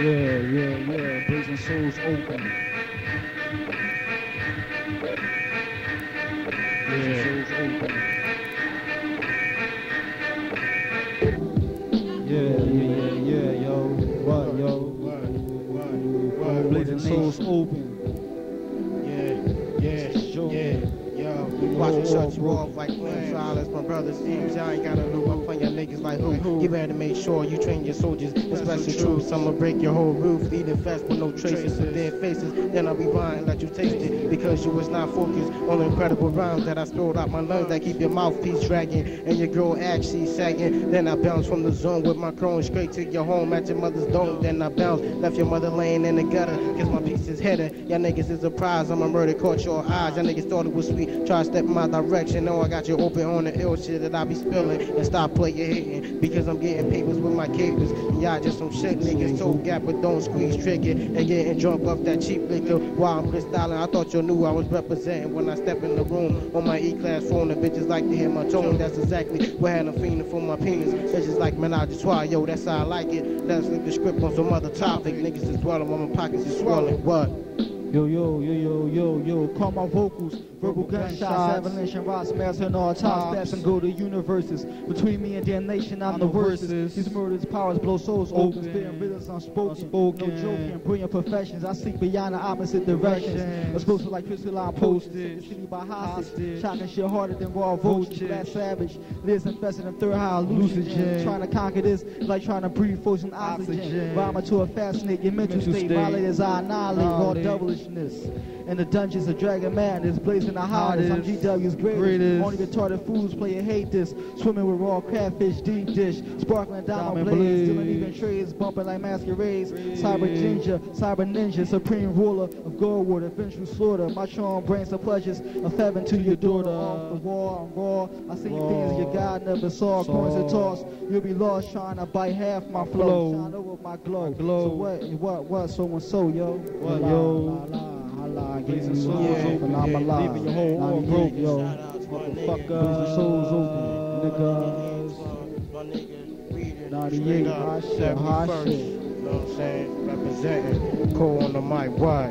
Yeah, yeah, yeah. Blazing Souls open. Souls open. Yeah, yeah, yeah, yo. We watch me shut you off like Silas. My brother Steve, I ain't niggas like who. You better make sure you train your soldiers, especially troops. I'ma break your whole roof, leave it fast with no traces of dead faces. Then I'll be blind, let you taste it, because you was not focused on the incredible rhymes that I spilled out my lungs that keep your mouthpiece dragging and your girl actually sagging. Then I bounce from the zone with my crone straight to your home at your mother's dome. Then I bounce, left your mother laying in the gutter, cause my piece is headed. Y'all niggas is a prize, I'm a murder, caught your eyes. Y'all niggas thought it was sweet, try to step in my direction. No, I got you open on the ill shit that I be spilling. And stop playing hating, because I'm getting papers with my capers. Y'all just some shit niggas, toe gap, but don't squeeze trigger. And getting drunk off that cheap liquor while I'm freestyling. I thought you knew I was representing when I step in the room on my E-class phone. The bitches like to hear my tone. That's exactly what had them feeling for my penis. Bitches like man, I just trois, yo, that's how I like it. Let's flip the script on some other topic. Niggas is dwelling while my pockets is swelling. What? Yo, yo, yo, yo, yo, yo, call my vocals, verbal gunshots, avalanche and rock smash and all top steps and go to universes. Between me and damnation, I'm the worst. These murders, powers blow souls open, spitting rhythms unspoken. No joking, brilliant professions. I seek beyond the opposite directions. Explosive like crystalline posted, city by hostage, shocking shit harder than raw vultures. That savage. Lives infested in third high hallucinogen. Trying to conquer this is like trying to breathe frozen oxygen. Rhyme to a fascinate your mental state. Violate as I annihilate raw devilish in the dungeons of Dragon Man Madness, blazing the hottest. I'm GW's greatest. Only retarded fools play and hate this. Swimming with raw crayfish, deep dish, sparkling diamond, blades, stealing even trades, bumping like masquerades. Cyber ginger, cyber ninja, supreme ruler of gold Goldwater, vengeful slaughter. My charm brings the pleasures of heaven to your daughter. Off the wall, I'm raw. I see things your God never saw. Coins and toss, you'll be lost trying to bite half my flow. Shine over my glow. So what? What? What? So and so, yo. What, yo? Holla, blazing souls Yeah. open, I'm alive. Leaving your whole arm broke, broke, yo. Motherfucker. Uh? Blazing souls open, nigga. My nigga, reading 98, straight up, hot shit, 71st. You know what I'm saying? Representing, cool on the mic, what?